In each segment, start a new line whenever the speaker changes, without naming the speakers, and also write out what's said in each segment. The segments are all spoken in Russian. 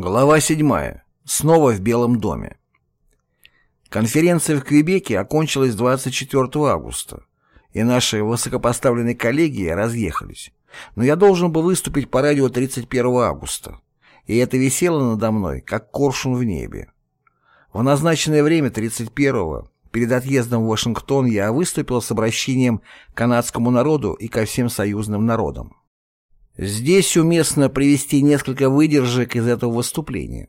Глава 7. Снова в Белом доме. Конференция в Квебеке окончилась 24 августа, и наши высокопоставленные коллеги разъехались. Но я должен был выступить по радио 31 августа, и это висело надо мной, как коршун в небе. В назначенное время 31-го, перед отъездом в Вашингтон, я выступил с обращением к канадскому народу и ко всем союзным народам. Здесь уместно привести несколько выдержек из этого выступления.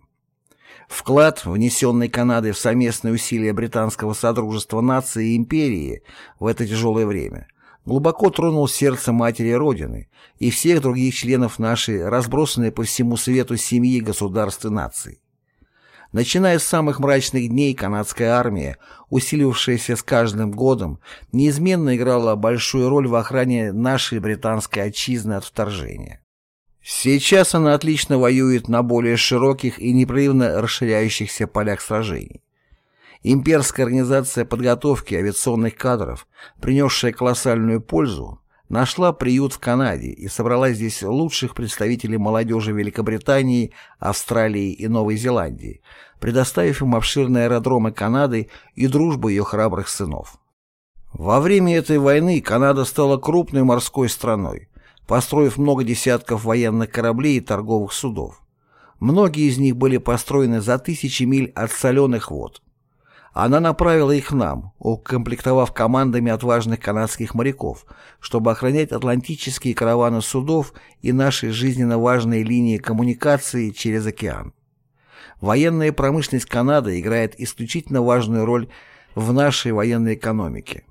Вклад, внесенный Канадой в совместные усилия британского Содружества нации и империи в это тяжелое время, глубоко тронул сердце матери Родины и всех других членов нашей, разбросанной по всему свету семьи государств и наций. Начиная с самых мрачных дней канадская армия, усиливавшаяся с каждым годом, неизменно играла большую роль в охране нашей британской отчизны от вторжения. Сейчас она отлично воюет на более широких и непрерывно расширяющихся полях сражений. Имперская организация подготовки авиационных кадров, принесшая колоссальную пользу, нашла приют в Канаде и собрала здесь лучших представителей молодежи Великобритании, Австралии и Новой Зеландии, предоставив им обширные аэродромы Канады и дружбу ее храбрых сынов. Во время этой войны Канада стала крупной морской страной, построив много десятков военных кораблей и торговых судов. Многие из них были построены за тысячи миль от соленых вод. Она направила их нам, укомплектовав командами отважных канадских моряков, чтобы охранять атлантические караваны судов и наши жизненно важные линии коммуникации через океан. Военная промышленность Канады играет исключительно важную роль в нашей военной экономике.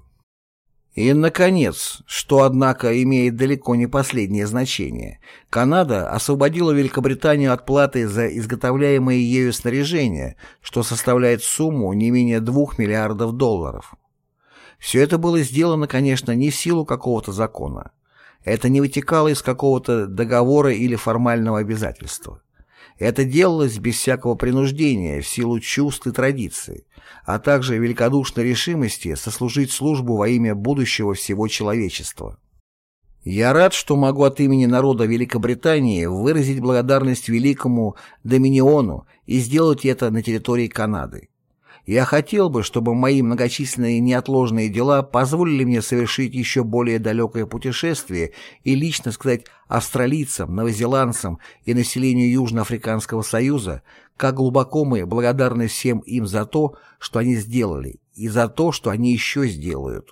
И, наконец, что, однако, имеет далеко не последнее значение, Канада освободила Великобританию от платы за изготовляемое ею снаряжение, что составляет сумму не менее 2 миллиардов долларов. Все это было сделано, конечно, не в силу какого-то закона. Это не вытекало из какого-то договора или формального обязательства. Это делалось без всякого принуждения, в силу чувств и традиций, а также великодушной решимости сослужить службу во имя будущего всего человечества. Я рад, что могу от имени народа Великобритании выразить благодарность великому Доминиону и сделать это на территории Канады. Я хотел бы, чтобы мои многочисленные неотложные дела позволили мне совершить еще более далекое путешествие и лично сказать австралийцам, новозеландцам и населению Южноафриканского союза, как глубоко мы благодарны всем им за то, что они сделали, и за то, что они еще сделают.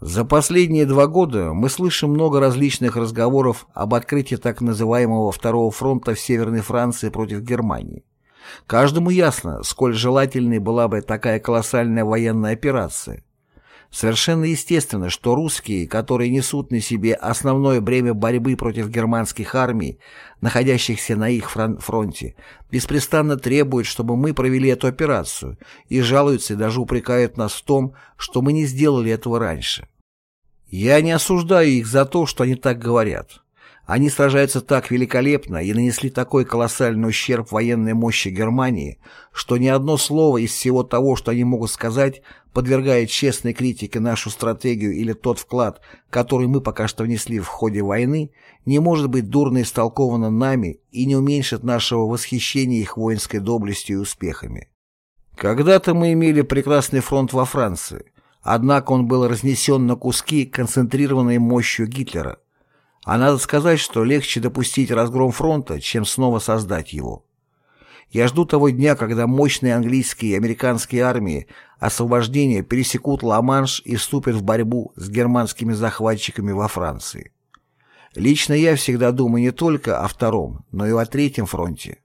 За последние два года мы слышим много различных разговоров об открытии так называемого Второго фронта в Северной Франции против Германии. Каждому ясно, сколь желательной была бы такая колоссальная военная операция. Совершенно естественно, что русские, которые несут на себе основное бремя борьбы против германских армий, находящихся на их фронте, беспрестанно требуют, чтобы мы провели эту операцию, и жалуются и даже упрекают нас в том, что мы не сделали этого раньше. Я не осуждаю их за то, что они так говорят. Они сражаются так великолепно и нанесли такой колоссальный ущерб военной мощи Германии, что ни одно слово из всего того, что они могут сказать, подвергает честной критике нашу стратегию или тот вклад, который мы пока что внесли в ходе войны, не может быть дурно истолковано нами и не уменьшит нашего восхищения их воинской доблестью и успехами. Когда-то мы имели прекрасный фронт во Франции, однако он был разнесен на куски концентрированной мощью Гитлера – а надо сказать, что легче допустить разгром фронта, чем снова создать его. Я жду того дня, когда мощные английские и американские армии освобождения пересекут Ла-Манш и вступят в борьбу с германскими захватчиками во Франции. Лично я всегда думаю не только о втором, но и о третьем фронте.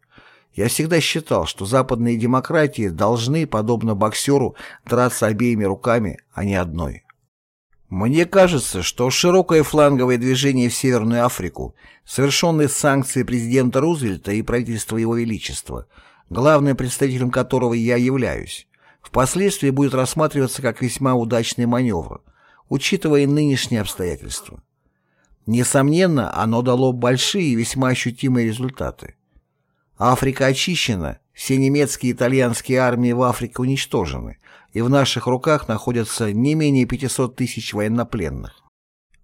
Я всегда считал, что западные демократии должны, подобно боксеру, драться обеими руками, а не одной. Мне кажется, что широкое фланговое движение в Северную Африку, совершенное с санкцией президента Рузвельта и правительства Его Величества, главным представителем которого я являюсь, впоследствии будет рассматриваться как весьма удачный маневр, учитывая нынешние обстоятельства. Несомненно, оно дало большие и весьма ощутимые результаты. Африка очищена, все немецкие и итальянские армии в Африке уничтожены, и в наших руках находятся не менее 500 тысяч военнопленных.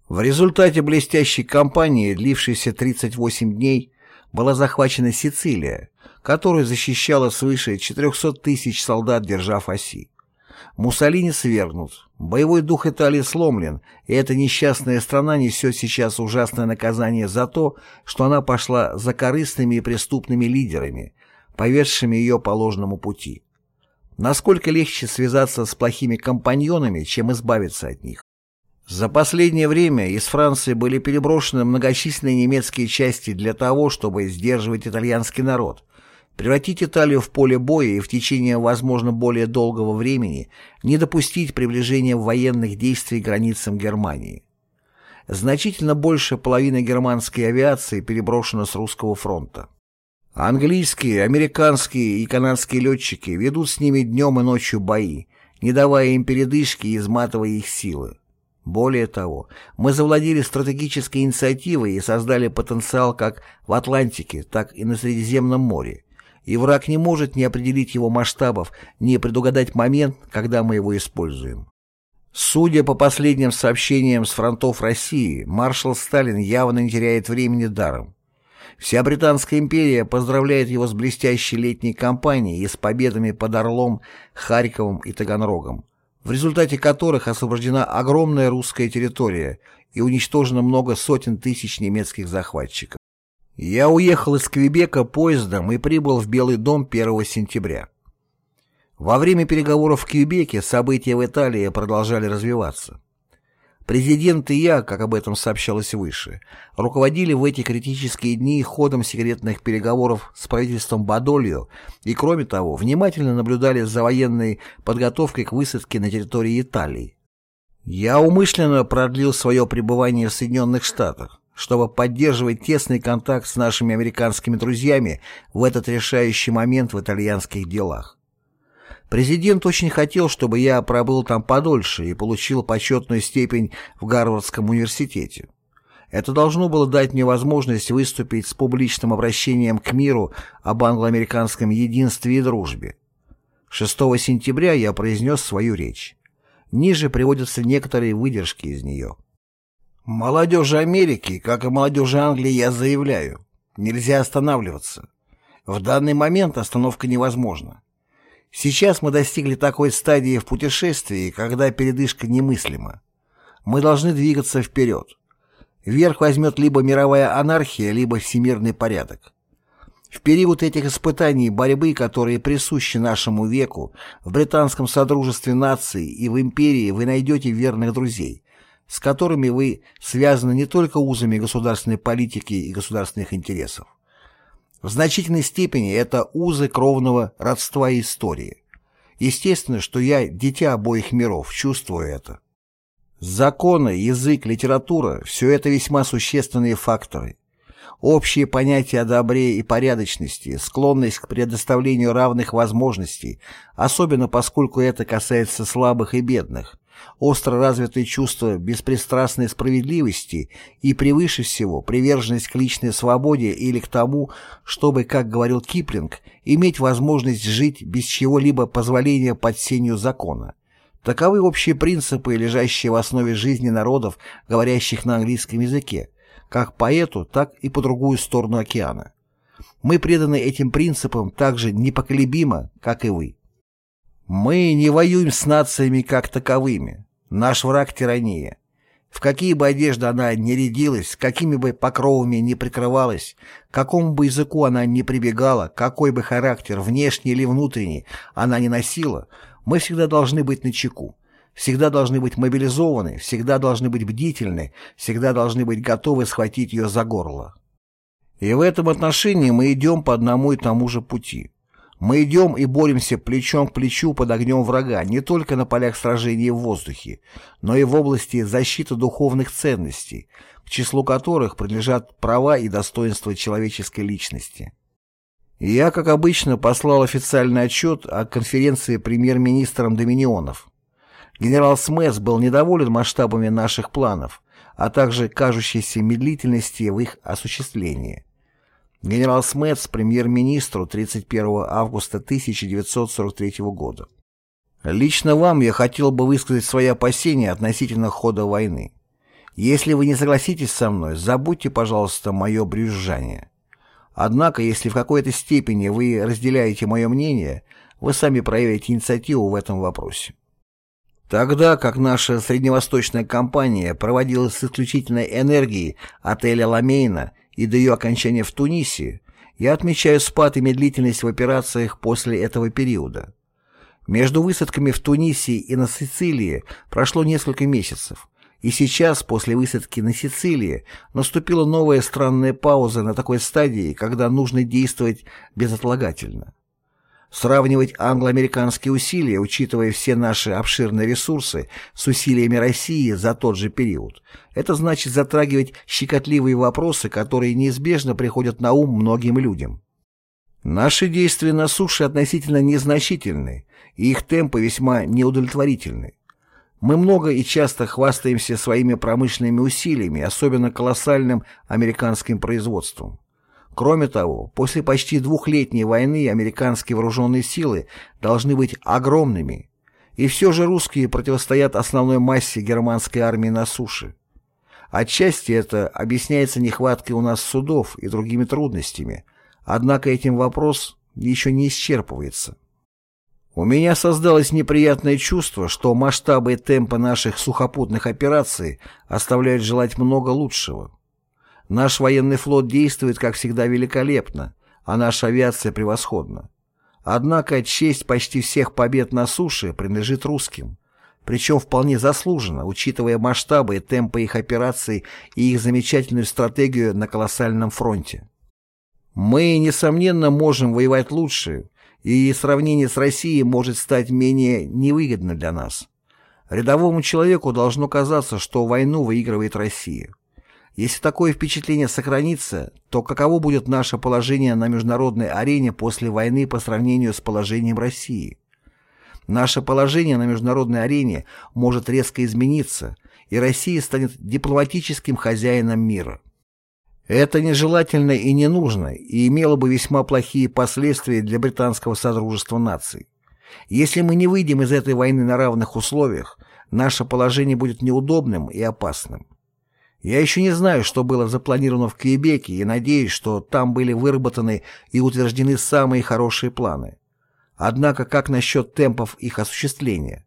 В результате блестящей кампании, длившейся 38 дней, была захвачена Сицилия, которую защищало свыше 400 тысяч солдат, держав оси. Муссолини свергнут, боевой дух Италии сломлен, и эта несчастная страна несет сейчас ужасное наказание за то, что она пошла за корыстными и преступными лидерами, поведшими ее по ложному пути. Насколько легче связаться с плохими компаньонами, чем избавиться от них. За последнее время из Франции были переброшены многочисленные немецкие части для того, чтобы сдерживать итальянский народ, превратить Италию в поле боя и в течение, возможно, более долгого времени не допустить приближения военных действий к границам Германии. Значительно больше половины германской авиации переброшено с русского фронта. Английские, американские и канадские летчики ведут с ними днем и ночью бои, не давая им передышки и изматывая их силы. Более того, мы завладели стратегической инициативой и создали потенциал как в Атлантике, так и на Средиземном море, и враг не может ни определить его масштабов, ни предугадать момент, когда мы его используем. Судя по последним сообщениям с фронтов России, маршал Сталин явно не теряет времени даром. Вся Британская империя поздравляет его с блестящей летней кампанией и с победами под Орлом, Харьковом и Таганрогом, в результате которых освобождена огромная русская территория и уничтожено много сотен тысяч немецких захватчиков. Я уехал из Квебека поездом и прибыл в Белый дом 1 сентября. Во время переговоров в Квебеке события в Италии продолжали развиваться. Президент и я, как об этом сообщалось выше, руководили в эти критические дни ходом секретных переговоров с правительством Бадольо и, кроме того, внимательно наблюдали за военной подготовкой к высадке на территории Италии. Я умышленно продлил свое пребывание в Соединенных Штатах, чтобы поддерживать тесный контакт с нашими американскими друзьями в этот решающий момент в итальянских делах. Президент очень хотел, чтобы я пробыл там подольше и получил почетную степень в Гарвардском университете. Это должно было дать мне возможность выступить с публичным обращением к миру об англо-американском единстве и дружбе. 6 сентября я произнес свою речь. Ниже приводятся некоторые выдержки из нее. Молодежи Америки, как и молодежи Англии, я заявляю, нельзя останавливаться. В данный момент остановка невозможна. Сейчас мы достигли такой стадии в путешествии, когда передышка немыслима. Мы должны двигаться вперед. Вверх возьмет либо мировая анархия, либо всемирный порядок. В период этих испытаний борьбы, которые присущи нашему веку, в британском содружестве наций и в империи вы найдете верных друзей, с которыми вы связаны не только узами государственной политики и государственных интересов. В значительной степени это узы кровного родства и истории. Естественно, что я, дитя обоих миров, чувствую это. Законы, язык, литература – все это весьма существенные факторы. Общие понятия о добре и порядочности, склонность к предоставлению равных возможностей, особенно поскольку это касается слабых и бедных, остро развитое чувство беспристрастной справедливости и, превыше всего, приверженность к личной свободе или к тому, чтобы, как говорил Киплинг, иметь возможность жить без чего-либо позволения под сенью закона. Таковы общие принципы, лежащие в основе жизни народов, говорящих на английском языке, как по эту, так и по другую сторону океана. Мы преданы этим принципам так же непоколебимо, как и вы. Мы не воюем с нациями как таковыми. Наш враг – тирания. В какие бы одежды она ни рядилась, какими бы покровами ни прикрывалась, к какому бы языку она ни прибегала, какой бы характер, внешний или внутренний, она не носила, мы всегда должны быть начеку, всегда должны быть мобилизованы, всегда должны быть бдительны, всегда должны быть готовы схватить ее за горло. И в этом отношении мы идем по одному и тому же пути. Мы идем и боремся плечом к плечу под огнем врага не только на полях сражений в воздухе, но и в области защиты духовных ценностей, к числу которых принадлежат права и достоинства человеческой личности. Я, как обычно, послал официальный отчет о конференции премьер-министром Доминионов. Генерал Смес был недоволен масштабами наших планов, а также кажущейся медлительности в их осуществлении. Генерал Смэтс премьер-министру 31 августа 1943 года. Лично вам я хотел бы высказать свои опасения относительно хода войны. Если вы не согласитесь со мной, забудьте, пожалуйста, мое брюзжание. Однако, если в какой-то степени вы разделяете мое мнение, вы сами проявите инициативу в этом вопросе. Тогда как наша средневосточная кампания проводилась с исключительной энергией от Эля Ламейна и до ее окончания в Тунисе, я отмечаю спад и медлительность в операциях после этого периода. Между высадками в Тунисе и на Сицилии прошло несколько месяцев, и сейчас, после высадки на Сицилии, наступила новая странная пауза на такой стадии, когда нужно действовать безотлагательно. Сравнивать англо-американские усилия, учитывая все наши обширные ресурсы, с усилиями России за тот же период, это значит затрагивать щекотливые вопросы, которые неизбежно приходят на ум многим людям. Наши действия на суше относительно незначительны, и их темпы весьма неудовлетворительны. Мы много и часто хвастаемся своими промышленными усилиями, особенно колоссальным американским производством. Кроме того, после почти двухлетней войны американские вооруженные силы должны быть огромными, и все же русские противостоят основной массе германской армии на суше. Отчасти это объясняется нехваткой у нас судов и другими трудностями, однако этим вопрос еще не исчерпывается. У меня создалось неприятное чувство, что масштабы и темпы наших сухопутных операций оставляют желать много лучшего. Наш военный флот действует, как всегда, великолепно, а наша авиация превосходна. Однако честь почти всех побед на суше принадлежит русским, причем вполне заслуженно, учитывая масштабы и темпы их операций и их замечательную стратегию на колоссальном фронте. Мы, несомненно, можем воевать лучше, и сравнение с Россией может стать менее невыгодно для нас. Рядовому человеку должно казаться, что войну выигрывает Россия. Если такое впечатление сохранится, то каково будет наше положение на международной арене после войны по сравнению с положением России? Наше положение на международной арене может резко измениться, и Россия станет дипломатическим хозяином мира. Это нежелательно и не нужно, и имело бы весьма плохие последствия для британского Содружества наций. Если мы не выйдем из этой войны на равных условиях, наше положение будет неудобным и опасным. Я еще не знаю, что было запланировано в Квебеке, и надеюсь, что там были выработаны и утверждены самые хорошие планы. Однако как насчет темпов их осуществления?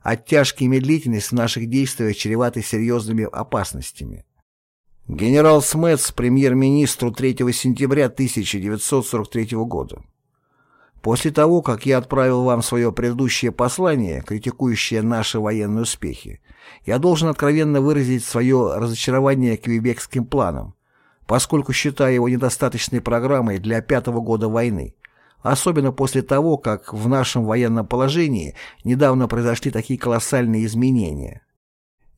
Оттяжки и медлительность в наших действиях чреваты серьезными опасностями. Генерал Смэтс премьер-министру 3 сентября 1943 года. После того, как я отправил вам свое предыдущее послание, критикующее наши военные успехи, я должен откровенно выразить свое разочарование квебекским планом, поскольку считаю его недостаточной программой для пятого года войны, особенно после того, как в нашем военном положении недавно произошли такие колоссальные изменения.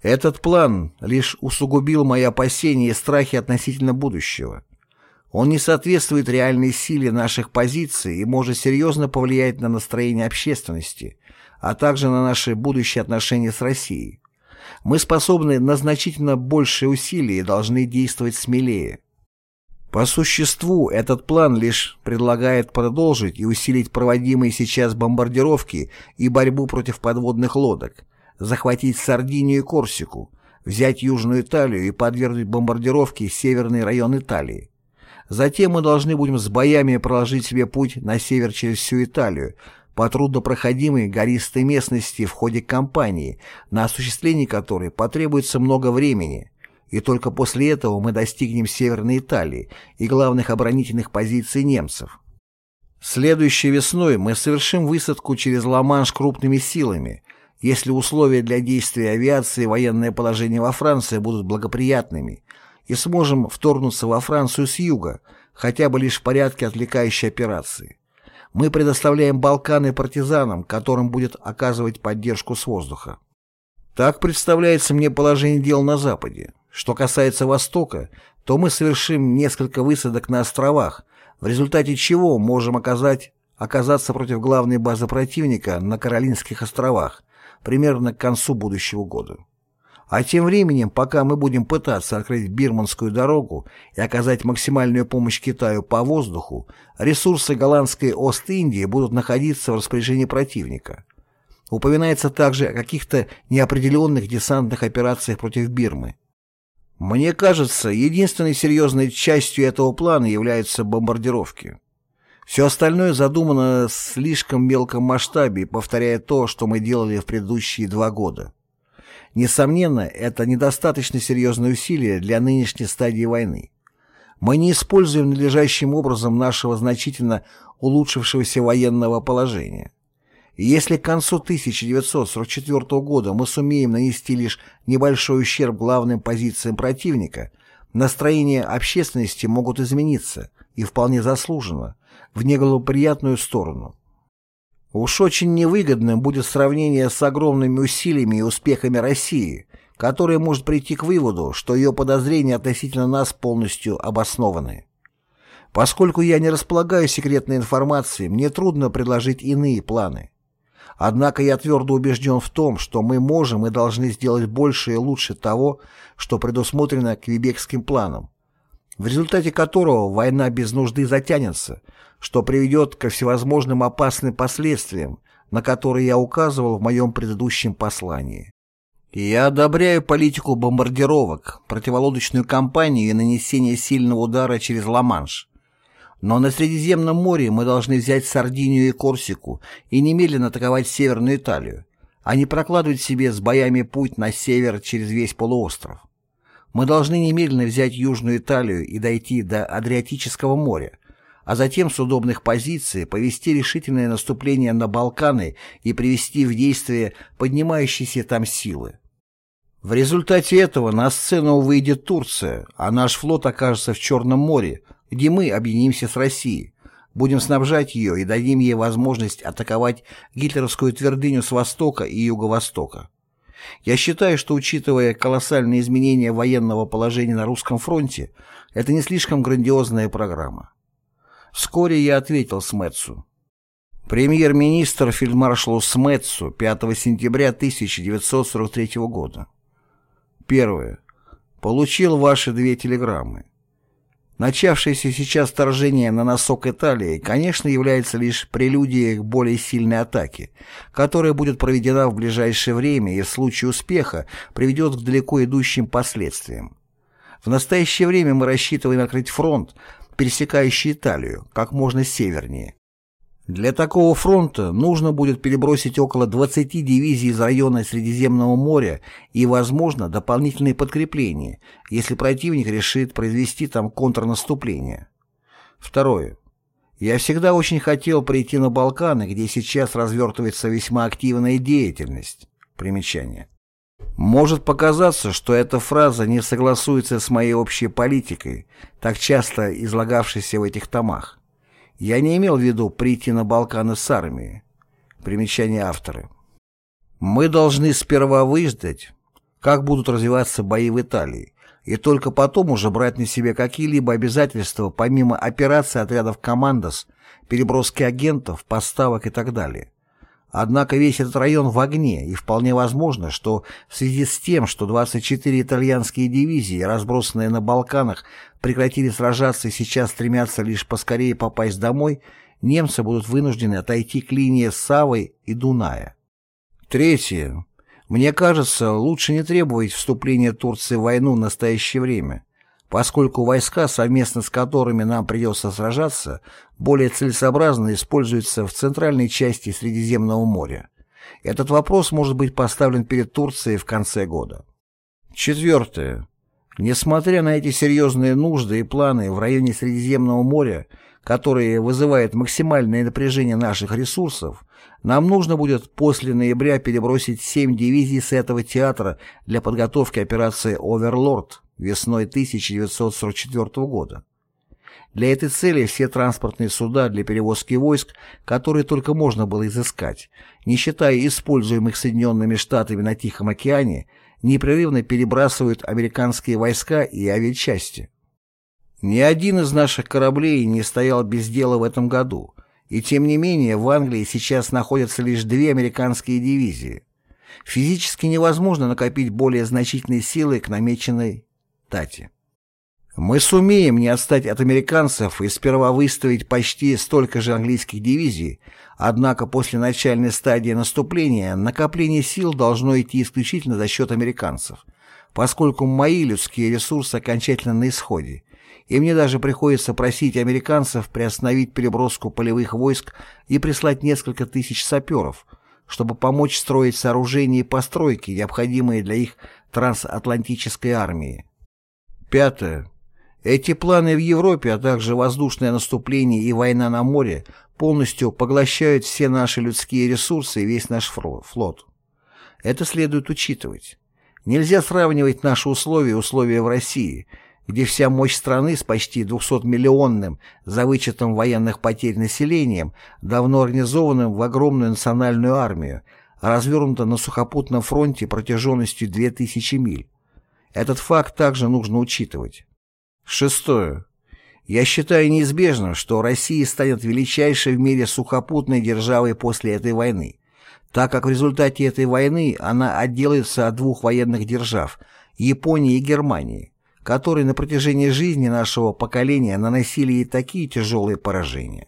Этот план лишь усугубил мои опасения и страхи относительно будущего. Он не соответствует реальной силе наших позиций и может серьезно повлиять на настроение общественности, а также на наши будущие отношения с Россией. Мы способны на значительно большие усилия и должны действовать смелее. По существу, этот план лишь предлагает продолжить и усилить проводимые сейчас бомбардировки и борьбу против подводных лодок, захватить Сардинию и Корсику, взять Южную Италию и подвергнуть бомбардировке северный район Италии. Затем мы должны будем с боями проложить себе путь на север через всю Италию, по труднопроходимой гористой местности в ходе кампании, на осуществление которой потребуется много времени, и только после этого мы достигнем Северной Италии и главных оборонительных позиций немцев. Следующей весной мы совершим высадку через Ла-Манш крупными силами, если условия для действия авиации и военное положение во Франции будут благоприятными – и сможем вторгнуться во Францию с юга, хотя бы лишь в порядке отвлекающей операции. Мы предоставляем Балканы партизанам, которым будет оказывать поддержку с воздуха. Так представляется мне положение дел на Западе. Что касается Востока, то мы совершим несколько высадок на островах, в результате чего можем оказать, оказаться против главной базы противника на Каролинских островах примерно к концу будущего года. А тем временем, пока мы будем пытаться открыть Бирманскую дорогу и оказать максимальную помощь Китаю по воздуху, ресурсы голландской Ост-Индии будут находиться в распоряжении противника. Упоминается также о каких-то неопределенных десантных операциях против Бирмы. Мне кажется, единственной серьезной частью этого плана являются бомбардировки. Все остальное задумано в слишком мелком масштабе, повторяя то, что мы делали в предыдущие два года. Несомненно, это недостаточно серьезные усилия для нынешней стадии войны. Мы не используем надлежащим образом нашего значительно улучшившегося военного положения. Если к концу 1944 года мы сумеем нанести лишь небольшой ущерб главным позициям противника, настроения общественности могут измениться, и вполне заслуженно, в неблагоприятную сторону. Уж очень невыгодным будет сравнение с огромными усилиями и успехами России, которая может прийти к выводу, что ее подозрения относительно нас полностью обоснованы. Поскольку я не располагаю секретной информацией, мне трудно предложить иные планы. Однако я твердо убежден в том, что мы можем и должны сделать больше и лучше того, что предусмотрено Квебекским планом, в результате которого война без нужды затянется, что приведет ко всевозможным опасным последствиям, на которые я указывал в моем предыдущем послании. Я одобряю политику бомбардировок, противолодочную кампанию и нанесение сильного удара через Ла-Манш. Но на Средиземном море мы должны взять Сардинию и Корсику и немедленно атаковать Северную Италию, а не прокладывать себе с боями путь на север через весь полуостров. Мы должны немедленно взять Южную Италию и дойти до Адриатического моря, а затем с удобных позиций повести решительное наступление на Балканы и привести в действие поднимающиеся там силы. В результате этого на сцену выйдет Турция, а наш флот окажется в Черном море, где мы объединимся с Россией, будем снабжать ее и дадим ей возможность атаковать гитлеровскую твердыню с востока и юго-востока. Я считаю, что, учитывая колоссальные изменения военного положения на русском фронте, это не слишком грандиозная программа. Вскоре я ответил Смэтсу. Премьер-министр фельдмаршалу Смэтсу 5 сентября 1943 года. Первое. Получил ваши две телеграммы. Начавшееся сейчас вторжение на носок Италии, конечно, является лишь прелюдией к более сильной атаке, которая будет проведена в ближайшее время и в случае успеха приведет к далеко идущим последствиям. В настоящее время мы рассчитываем открыть фронт, пересекающий Италию, как можно севернее. Для такого фронта нужно будет перебросить около 20 дивизий из района Средиземного моря и, возможно, дополнительные подкрепления, если противник решит произвести там контрнаступление. Второе. Я всегда очень хотел прийти на Балканы, где сейчас развертывается весьма активная деятельность. Примечание. Может показаться, что эта фраза не согласуется с моей общей политикой, так часто излагавшейся в этих томах. Я не имел в виду прийти на Балканы с армией. Примечание автора. Мы должны сперва выждать, как будут развиваться бои в Италии, и только потом уже брать на себя какие-либо обязательства помимо операций отрядов «Командос», переброски агентов, поставок и так далее. Однако весь этот район в огне, и вполне возможно, что в связи с тем, что 24 итальянские дивизии, разбросанные на Балканах, прекратили сражаться и сейчас стремятся лишь поскорее попасть домой, немцы будут вынуждены отойти к линии Савы и Дуная. Третье. Мне кажется, лучше не требовать вступления Турции в войну в настоящее время поскольку войска, совместно с которыми нам придется сражаться, более целесообразно используются в центральной части Средиземного моря. Этот вопрос может быть поставлен перед Турцией в конце года. Четвертое. Несмотря на эти серьезные нужды и планы в районе Средиземного моря, которые вызывают максимальное напряжение наших ресурсов, нам нужно будет после ноября перебросить семь дивизий с этого театра для подготовки операции «Оверлорд» весной 1944 года. Для этой цели все транспортные суда для перевозки войск, которые только можно было изыскать, не считая используемых Соединенными Штатами на Тихом океане, непрерывно перебрасывают американские войска и авиачасти. Ни один из наших кораблей не стоял без дела в этом году, и тем не менее в Англии сейчас находятся лишь две американские дивизии. Физически невозможно накопить более значительные силы к намеченной Тати. Мы сумеем не отстать от американцев и сперва выставить почти столько же английских дивизий, однако после начальной стадии наступления накопление сил должно идти исключительно за счет американцев, поскольку мои людские ресурсы окончательно на исходе, и мне даже приходится просить американцев приостановить переброску полевых войск и прислать несколько тысяч саперов, чтобы помочь строить сооружения и постройки, необходимые для их трансатлантической армии. Пятое. Эти планы в Европе, а также воздушное наступление и война на море полностью поглощают все наши людские ресурсы и весь наш флот. Это следует учитывать. Нельзя сравнивать наши условия и условия в России, где вся мощь страны с почти 200-миллионным, за вычетом военных потерь населением, давно организованным в огромную национальную армию, развернута на сухопутном фронте протяженностью 2000 миль. Этот факт также нужно учитывать. Шестое. Я считаю неизбежным, что Россия станет величайшей в мире сухопутной державой после этой войны, так как в результате этой войны она отделается от двух военных держав – Японии и Германии, которые на протяжении жизни нашего поколения наносили ей такие тяжелые поражения.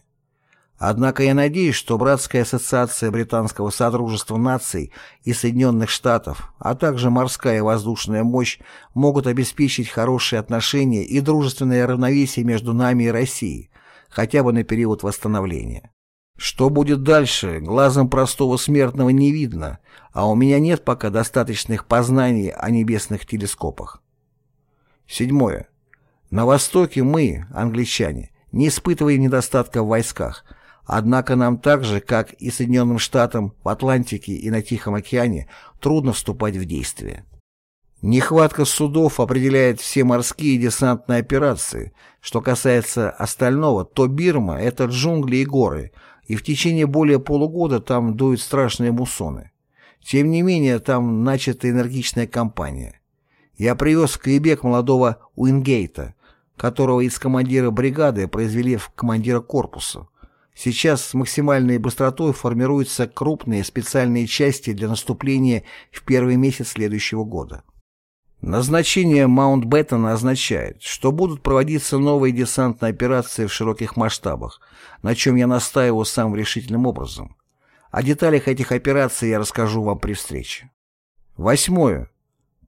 Однако я надеюсь, что Братская ассоциация Британского Содружества наций и Соединенных Штатов, а также морская и воздушная мощь могут обеспечить хорошие отношения и дружественное равновесие между нами и Россией, хотя бы на период восстановления. Что будет дальше, глазом простого смертного не видно, а у меня нет пока достаточных познаний о небесных телескопах. Седьмое. На Востоке мы, англичане, не испытываем недостатка в войсках – Однако нам так же, как и Соединенным Штатам в Атлантике и на Тихом океане, трудно вступать в действие. Нехватка судов определяет все морские и десантные операции. Что касается остального, то Бирма – это джунгли и горы, и в течение более полугода там дуют страшные муссоны. Тем не менее, там начата энергичная кампания. Я привез в Квебек молодого Уингейта, которого из командира бригады произвели в командира корпуса. Сейчас с максимальной быстротой формируются крупные специальные части для наступления в первый месяц следующего года. Назначение Маунтбеттена означает, что будут проводиться новые десантные операции в широких масштабах, на чем я настаиваю самым решительным образом. О деталях этих операций я расскажу вам при встрече. Восьмое.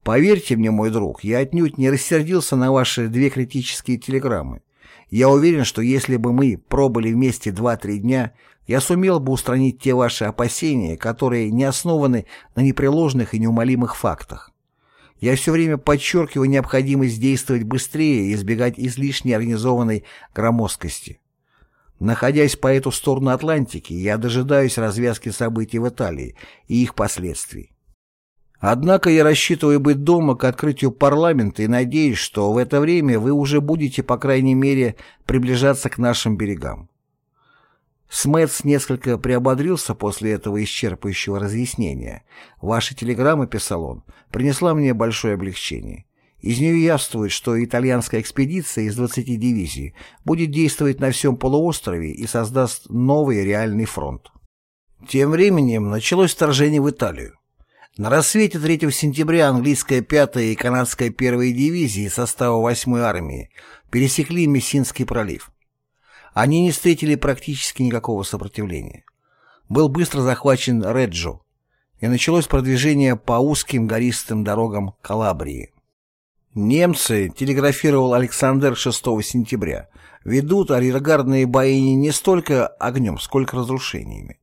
Поверьте мне, мой друг, я отнюдь не рассердился на ваши две критические телеграммы. Я уверен, что если бы мы пробыли вместе 2-3 дня, я сумел бы устранить те ваши опасения, которые не основаны на непреложных и неумолимых фактах. Я все время подчеркиваю необходимость действовать быстрее и избегать излишней организованной громоздкости. Находясь по эту сторону Атлантики, я дожидаюсь развязки событий в Италии и их последствий. Однако я рассчитываю быть дома к открытию парламента и надеюсь, что в это время вы уже будете, по крайней мере, приближаться к нашим берегам. Смэтс несколько приободрился после этого исчерпывающего разъяснения. Ваша телеграмма, писал он, принесла мне большое облегчение. Из нее явствует, что итальянская экспедиция из 20 дивизий будет действовать на всем полуострове и создаст новый реальный фронт. Тем временем началось вторжение в Италию. На рассвете 3 сентября английская 5-я и канадская 1-я дивизии состава 8-й армии пересекли Мессинский пролив. Они не встретили практически никакого сопротивления. Был быстро захвачен Реджо, и началось продвижение по узким гористым дорогам Калабрии. Немцы, телеграфировал Александр 6 сентября, ведут арьергардные бои не столько огнем, сколько разрушениями.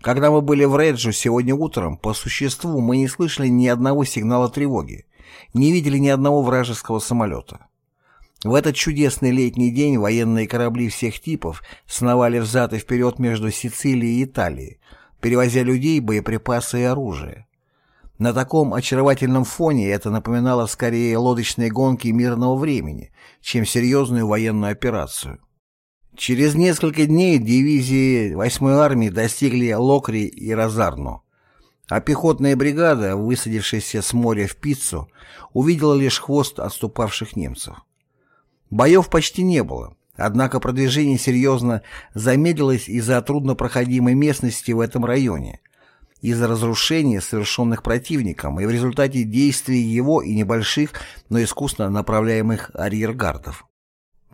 Когда мы были в Реджу сегодня утром, по существу мы не слышали ни одного сигнала тревоги, не видели ни одного вражеского самолета. В этот чудесный летний день военные корабли всех типов сновали взад и вперед между Сицилией и Италией, перевозя людей, боеприпасы и оружие. На таком очаровательном фоне это напоминало скорее лодочные гонки мирного времени, чем серьезную военную операцию. Через несколько дней дивизии 8-й армии достигли Локри и Розарно, а пехотная бригада, высадившаяся с моря в Пиццу, увидела лишь хвост отступавших немцев. Боев почти не было, однако продвижение серьезно замедлилось из-за труднопроходимой местности в этом районе, из-за разрушений, совершенных противником, и в результате действий его и небольших, но искусно направляемых арьергардов.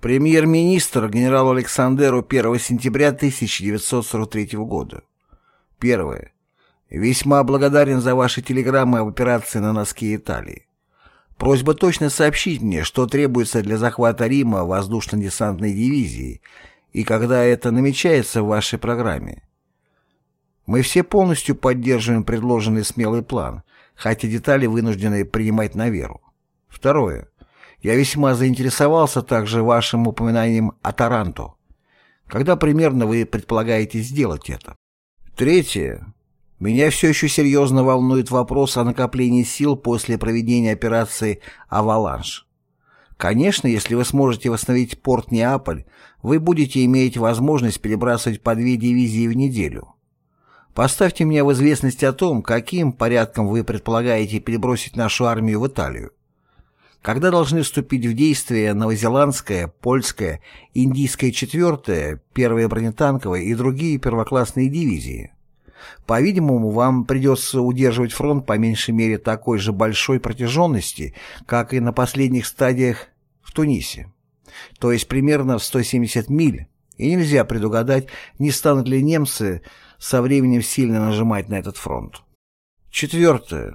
Премьер-министр генералу Александеру 1 сентября 1943 года. Первое. Весьма благодарен за ваши телеграммы об операции на носке Италии. Просьба точно сообщить мне, что требуется для захвата Рима воздушно-десантной дивизии и когда это намечается в вашей программе. Мы все полностью поддерживаем предложенный смелый план, хотя детали вынуждены принимать на веру. Второе. Я весьма заинтересовался также вашим упоминанием о Таранто. Когда примерно вы предполагаете сделать это? Третье. Меня все еще серьезно волнует вопрос о накоплении сил после проведения операции «Аваланж». Конечно, если вы сможете восстановить порт Неаполь, вы будете иметь возможность перебрасывать по две дивизии в неделю. Поставьте меня в известность о том, каким порядком вы предполагаете перебросить нашу армию в Италию. Когда должны вступить в действие новозеландская, польская, индийская четвертая, первая бронетанковая и другие первоклассные дивизии? По-видимому, вам придется удерживать фронт по меньшей мере такой же большой протяженности, как и на последних стадиях в Тунисе, то есть примерно в 170 миль, и нельзя предугадать, не станут ли немцы со временем сильно нажимать на этот фронт. Четвертое.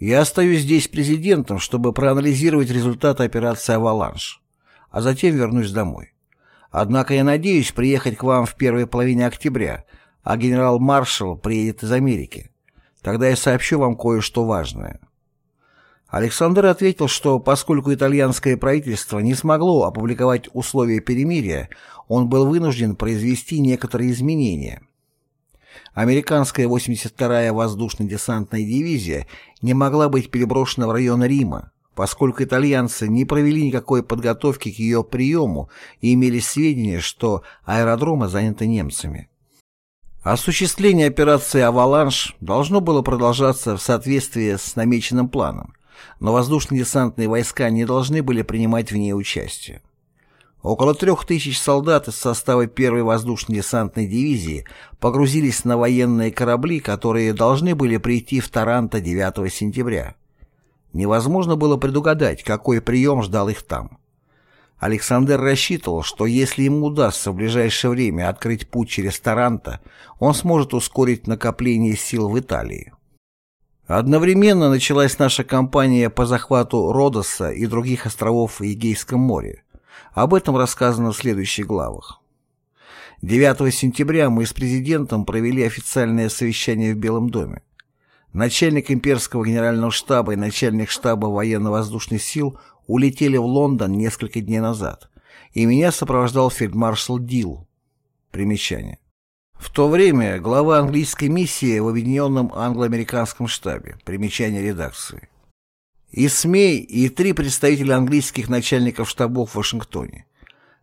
Я остаюсь здесь президентом, чтобы проанализировать результаты операции «Аваланж», а затем вернусь домой. Однако я надеюсь приехать к вам в первой половине октября, а генерал-маршал приедет из Америки. Тогда я сообщу вам кое-что важное. Александр ответил, что поскольку итальянское правительство не смогло опубликовать условия перемирия, он был вынужден произвести некоторые изменения – Американская 82-я воздушно-десантная дивизия не могла быть переброшена в район Рима, поскольку итальянцы не провели никакой подготовки к ее приему и имели сведения, что аэродромы заняты немцами. Осуществление операции «Аваланж» должно было продолжаться в соответствии с намеченным планом, но воздушно-десантные войска не должны были принимать в ней участие. Около трех тысяч солдат из состава первой воздушно-десантной дивизии погрузились на военные корабли, которые должны были прийти в Таранто 9 сентября. Невозможно было предугадать, какой прием ждал их там. Александр рассчитывал, что если ему удастся в ближайшее время открыть путь через Таранто, он сможет ускорить накопление сил в Италии. Одновременно началась наша кампания по захвату Родоса и других островов в Егейском море. Об этом рассказано в следующих главах. 9 сентября мы с президентом провели официальное совещание в Белом доме. Начальник имперского генерального штаба и начальник штаба военно-воздушных сил улетели в Лондон несколько дней назад, и меня сопровождал фельдмаршал Дил. Примечание. В то время глава английской миссии в Объединенном англо-американском штабе. Примечание редакции и СМИ, и три представителя английских начальников штабов в Вашингтоне.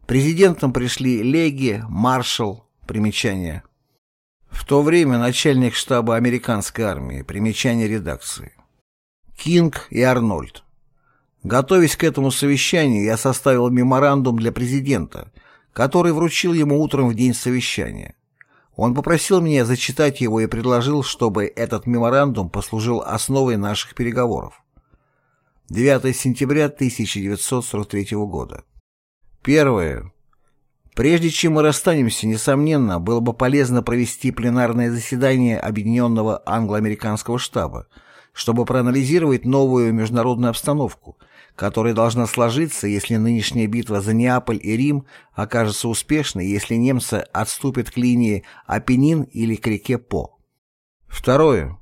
Президентом пришли Леги, Маршалл, примечание. В то время начальник штаба американской армии, примечание редакции. Кинг и Арнольд. Готовясь к этому совещанию, я составил меморандум для президента, который вручил ему утром в день совещания. Он попросил меня зачитать его и предложил, чтобы этот меморандум послужил основой наших переговоров. 9 сентября 1943 года. Первое. Прежде чем мы расстанемся, несомненно, было бы полезно провести пленарное заседание Объединенного англо-американского штаба, чтобы проанализировать новую международную обстановку, которая должна сложиться, если нынешняя битва за Неаполь и Рим окажется успешной, если немцы отступят к линии Апеннин или к реке По. Второе.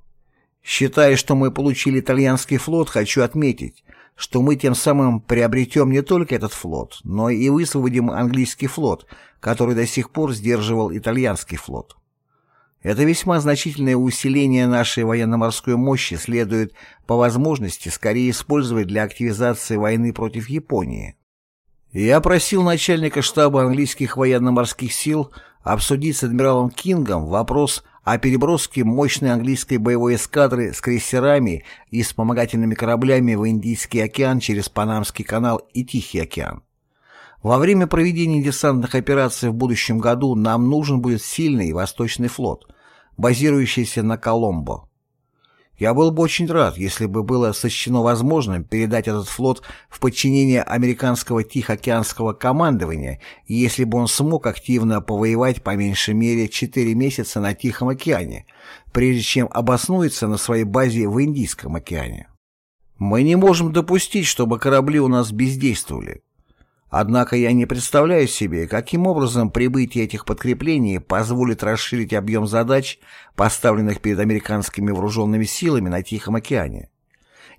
Считая, что мы получили итальянский флот, хочу отметить, что мы тем самым приобретем не только этот флот, но и высвободим английский флот, который до сих пор сдерживал итальянский флот. Это весьма значительное усиление нашей военно-морской мощи следует по возможности скорее использовать для активизации войны против Японии. Я просил начальника штаба английских военно-морских сил обсудить с адмиралом Кингом вопрос о переброске мощной английской боевой эскадры с крейсерами и вспомогательными кораблями в Индийский океан через Панамский канал и Тихий океан. Во время проведения десантных операций в будущем году нам нужен будет сильный Восточный флот, базирующийся на Коломбо. Я был бы очень рад, если бы было сочтено возможным передать этот флот в подчинение американского Тихоокеанского командования, если бы он смог активно повоевать по меньшей мере 4 месяца на Тихом океане, прежде чем обоснуется на своей базе в Индийском океане. Мы не можем допустить, чтобы корабли у нас бездействовали. Однако я не представляю себе, каким образом прибытие этих подкреплений позволит расширить объем задач, поставленных перед американскими вооруженными силами на Тихом океане.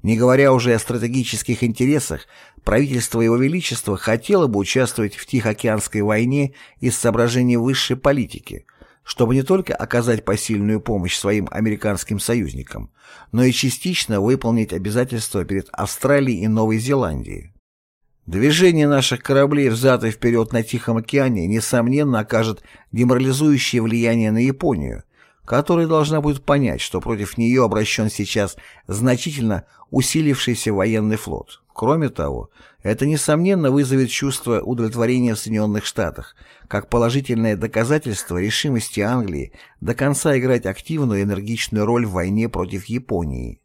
Не говоря уже о стратегических интересах, правительство Его Величества хотело бы участвовать в Тихоокеанской войне из соображений высшей политики – чтобы не только оказать посильную помощь своим американским союзникам, но и частично выполнить обязательства перед Австралией и Новой Зеландией. Движение наших кораблей взад и вперед на Тихом океане, несомненно, окажет деморализующее влияние на Японию, которая должна будет понять, что против нее обращен сейчас значительно усилившийся военный флот. Кроме того, это, несомненно, вызовет чувство удовлетворения в Соединенных Штатах, как положительное доказательство решимости Англии до конца играть активную и энергичную роль в войне против Японии.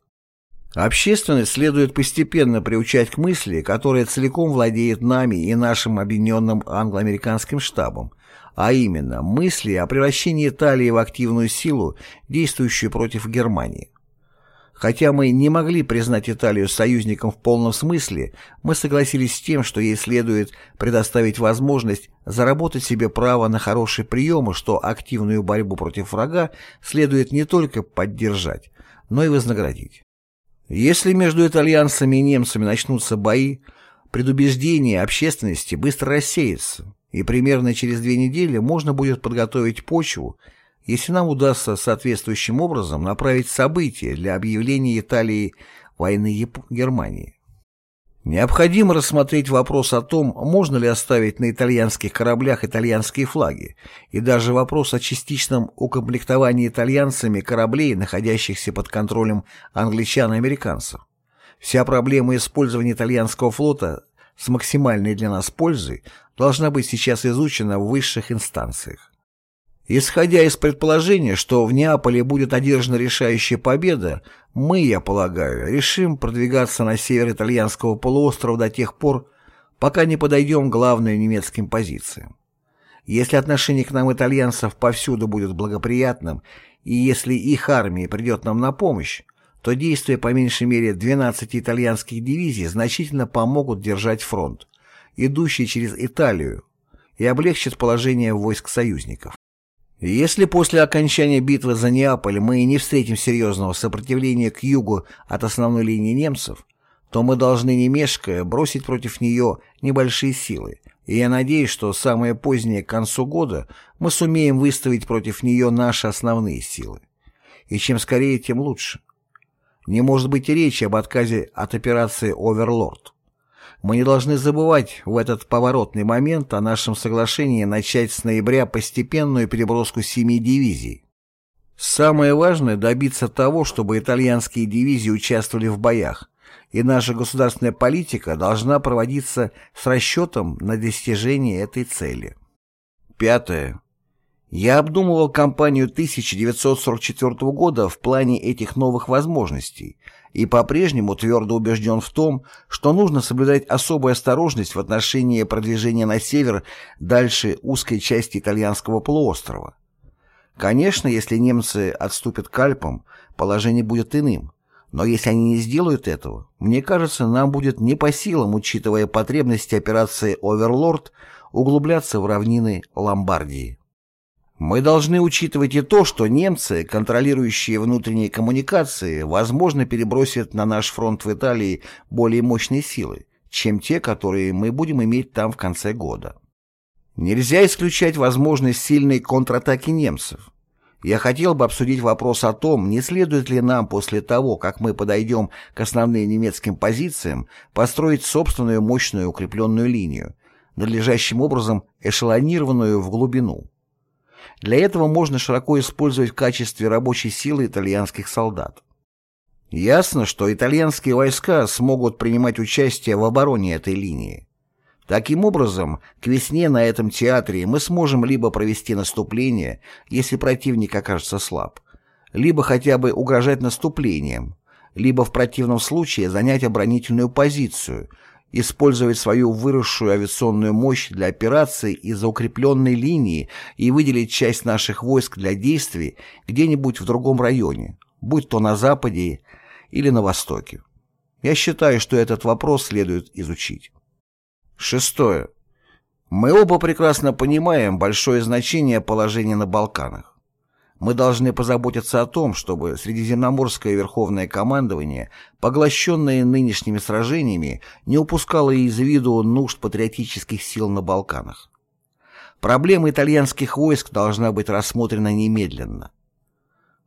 Общественность следует постепенно приучать к мысли, которая целиком владеет нами и нашим объединенным англо-американским штабом, а именно мысли о превращении Италии в активную силу, действующую против Германии. Хотя мы не могли признать Италию союзником в полном смысле, мы согласились с тем, что ей следует предоставить возможность заработать себе право на хорошие приемы, что активную борьбу против врага следует не только поддержать, но и вознаградить. Если между итальянцами и немцами начнутся бои, предубеждение общественности быстро рассеется, и примерно через две недели можно будет подготовить почву, если нам удастся соответствующим образом направить события для объявления Италии войны Германии. Необходимо рассмотреть вопрос о том, можно ли оставить на итальянских кораблях итальянские флаги, и даже вопрос о частичном укомплектовании итальянцами кораблей, находящихся под контролем англичан и американцев. Вся проблема использования итальянского флота с максимальной для нас пользой должна быть сейчас изучена в высших инстанциях. Исходя из предположения, что в Неаполе будет одержана решающая победа, мы, я полагаю, решим продвигаться на север итальянского полуострова до тех пор, пока не подойдем к главным немецким позициям. Если отношение к нам итальянцев повсюду будет благоприятным, и если их армия придет нам на помощь, то действия по меньшей мере 12 итальянских дивизий значительно помогут держать фронт, идущий через Италию, и облегчат положение войск союзников. Если после окончания битвы за Неаполь мы не встретим серьезного сопротивления к югу от основной линии немцев, то мы должны, не мешкая, бросить против нее небольшие силы, и я надеюсь, что самое позднее к концу года мы сумеем выставить против нее наши основные силы. И чем скорее, тем лучше. Не может быть и речи об отказе от операции «Оверлорд». Мы не должны забывать в этот поворотный момент о нашем соглашении начать с ноября постепенную переброску семи дивизий. Самое важное – добиться того, чтобы итальянские дивизии участвовали в боях, и наша государственная политика должна проводиться с расчетом на достижение этой цели. Пятое. Я обдумывал кампанию 1944 года в плане этих новых возможностей и по-прежнему твердо убежден в том, что нужно соблюдать особую осторожность в отношении продвижения на север дальше узкой части итальянского полуострова. Конечно, если немцы отступят к Альпам, положение будет иным, но если они не сделают этого, мне кажется, нам будет не по силам, учитывая потребности операции «Оверлорд», углубляться в равнины Ломбардии. Мы должны учитывать и то, что немцы, контролирующие внутренние коммуникации, возможно, перебросят на наш фронт в Италии более мощные силы, чем те, которые мы будем иметь там в конце года. Нельзя исключать возможность сильной контратаки немцев. Я хотел бы обсудить вопрос о том, не следует ли нам после того, как мы подойдем к основным немецким позициям, построить собственную мощную укрепленную линию, надлежащим образом эшелонированную в глубину. Для этого можно широко использовать в качестве рабочей силы итальянских солдат. Ясно, что итальянские войска смогут принимать участие в обороне этой линии. Таким образом, к весне на этом театре мы сможем либо провести наступление, если противник окажется слаб, либо хотя бы угрожать наступлением, либо в противном случае занять оборонительную позицию, использовать свою выросшую авиационную мощь для операций из-за укрепленной линии и выделить часть наших войск для действий где-нибудь в другом районе, будь то на западе или на востоке. Я считаю, что этот вопрос следует изучить. Шестое. Мы оба прекрасно понимаем большое значение положения на Балканах. Мы должны позаботиться о том, чтобы Средиземноморское Верховное Командование, поглощенное нынешними сражениями, не упускало из виду нужд патриотических сил на Балканах. Проблема итальянских войск должна быть рассмотрена немедленно.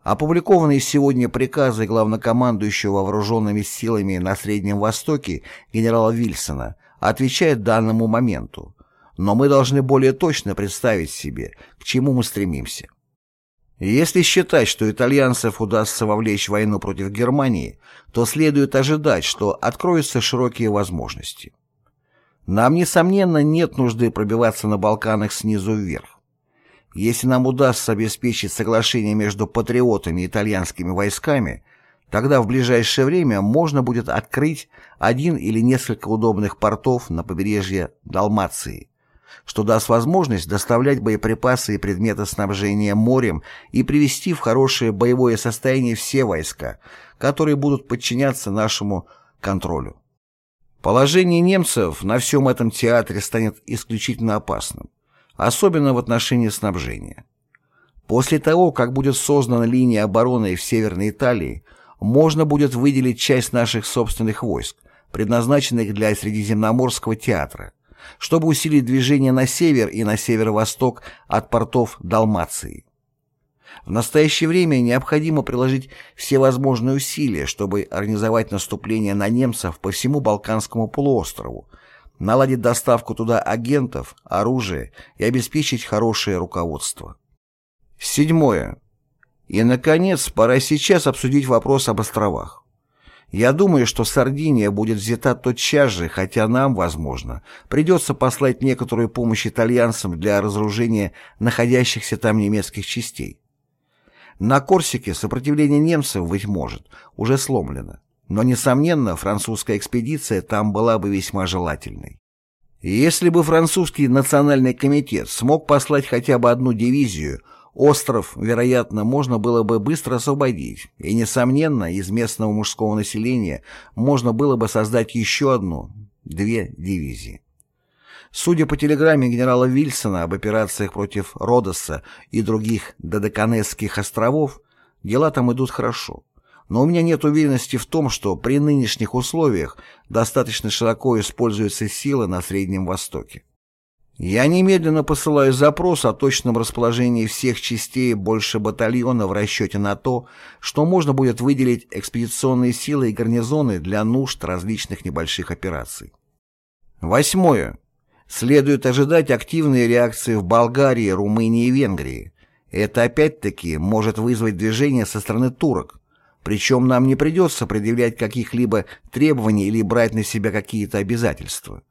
Опубликованные сегодня приказы главнокомандующего вооруженными силами на Среднем Востоке генерала Вильсона отвечают данному моменту, но мы должны более точно представить себе, к чему мы стремимся. Если считать, что итальянцев удастся вовлечь в войну против Германии, то следует ожидать, что откроются широкие возможности. Нам, несомненно, нет нужды пробиваться на Балканах снизу вверх. Если нам удастся обеспечить соглашение между патриотами и итальянскими войсками, тогда в ближайшее время можно будет открыть один или несколько удобных портов на побережье Далмации, что даст возможность доставлять боеприпасы и предметы снабжения морем и привести в хорошее боевое состояние все войска, которые будут подчиняться нашему контролю. Положение немцев на всем этом театре станет исключительно опасным, особенно в отношении снабжения. После того, как будет создана линия обороны в Северной Италии, можно будет выделить часть наших собственных войск, предназначенных для Средиземноморского театра, чтобы усилить движение на север и на северо-восток от портов Далмации. В настоящее время необходимо приложить все возможные усилия, чтобы организовать наступление на немцев по всему Балканскому полуострову, наладить доставку туда агентов, оружия и обеспечить хорошее руководство. Седьмое. И, наконец, пора сейчас обсудить вопрос об островах. Я думаю, что Сардиния будет взята тотчас же, хотя нам, возможно, придется послать некоторую помощь итальянцам для разоружения находящихся там немецких частей. На Корсике сопротивление немцев, быть может, уже сломлено, но, несомненно, французская экспедиция там была бы весьма желательной. Если бы французский национальный комитет смог послать хотя бы одну дивизию, остров, вероятно, можно было бы быстро освободить, и, несомненно, из местного мужского населения можно было бы создать еще одну, две дивизии. Судя по телеграмме генерала Вильсона об операциях против Родоса и других Додеканесских островов, дела там идут хорошо. Но у меня нет уверенности в том, что при нынешних условиях достаточно широко используются силы на Среднем Востоке. Я немедленно посылаю запрос о точном расположении всех частей больше батальона в расчете на то, что можно будет выделить экспедиционные силы и гарнизоны для нужд различных небольших операций. Восьмое. Следует ожидать активной реакции в Болгарии, Румынии и Венгрии. Это опять-таки может вызвать движение со стороны турок. Причем нам не придется предъявлять каких-либо требований или брать на себя какие-то обязательства.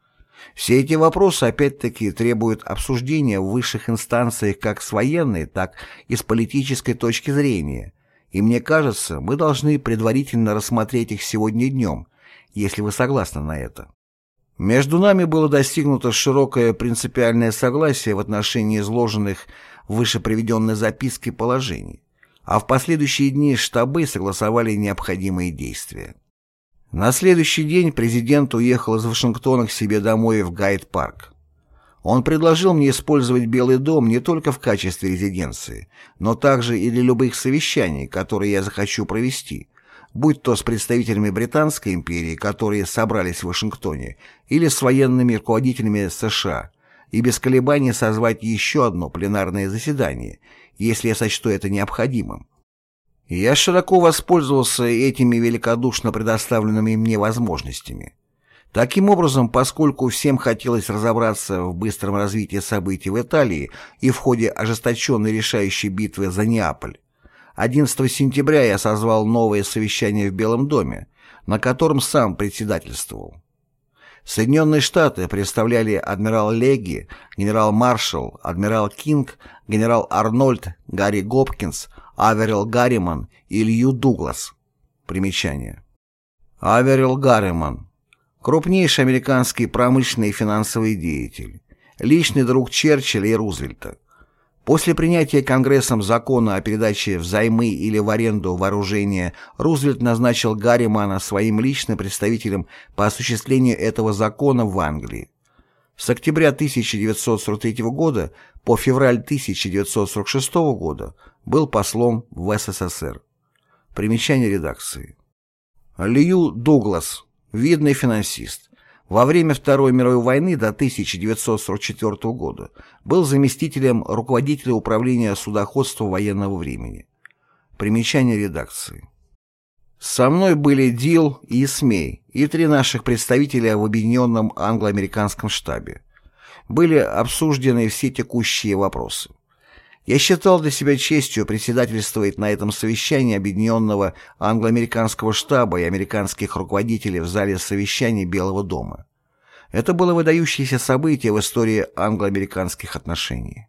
Все эти вопросы опять-таки требуют обсуждения в высших инстанциях как с военной, так и с политической точки зрения. И мне кажется, мы должны предварительно рассмотреть их сегодня днем, если вы согласны на это. Между нами было достигнуто широкое принципиальное согласие в отношении изложенных выше приведенной записке положений, а в последующие дни штабы согласовали необходимые действия. На следующий день президент уехал из Вашингтона к себе домой в Гайд-парк. Он предложил мне использовать Белый дом не только в качестве резиденции, но также и для любых совещаний, которые я захочу провести, будь то с представителями Британской империи, которые собрались в Вашингтоне, или с военными руководителями США, и без колебаний созвать еще одно пленарное заседание, если я сочту это необходимым. Я широко воспользовался этими великодушно предоставленными мне возможностями. Таким образом, поскольку всем хотелось разобраться в быстром развитии событий в Италии и в ходе ожесточенной решающей битвы за Неаполь, 11 сентября я созвал новое совещание в Белом доме, на котором сам председательствовал. Соединенные Штаты представляли адмирал Леги, генерал-маршал, адмирал Кинг, генерал Арнольд, Гарри Гопкинс, Аверил Гарриман и Илью Дуглас. Примечание. Аверил Гарриман. Крупнейший американский промышленный и финансовый деятель. Личный друг Черчилля и Рузвельта. После принятия Конгрессом закона о передаче взаймы или в аренду вооружения Рузвельт назначил Гарримана своим личным представителем по осуществлению этого закона в Англии. С октября 1943 года по февраль 1946 года был послом в СССР. Примечание редакции. Лью Дуглас, видный финансист. Во время Второй мировой войны до 1944 года был заместителем руководителя управления судоходства военного времени. Примечание редакции. Со мной были Дил и Исмей и три наших представителя в Объединенном англо-американском штабе. Были обсуждены все текущие вопросы. Я считал для себя честью председательствовать на этом совещании Объединенного англо-американского штаба и американских руководителей в зале совещаний Белого дома. Это было выдающееся событие в истории англо-американских отношений.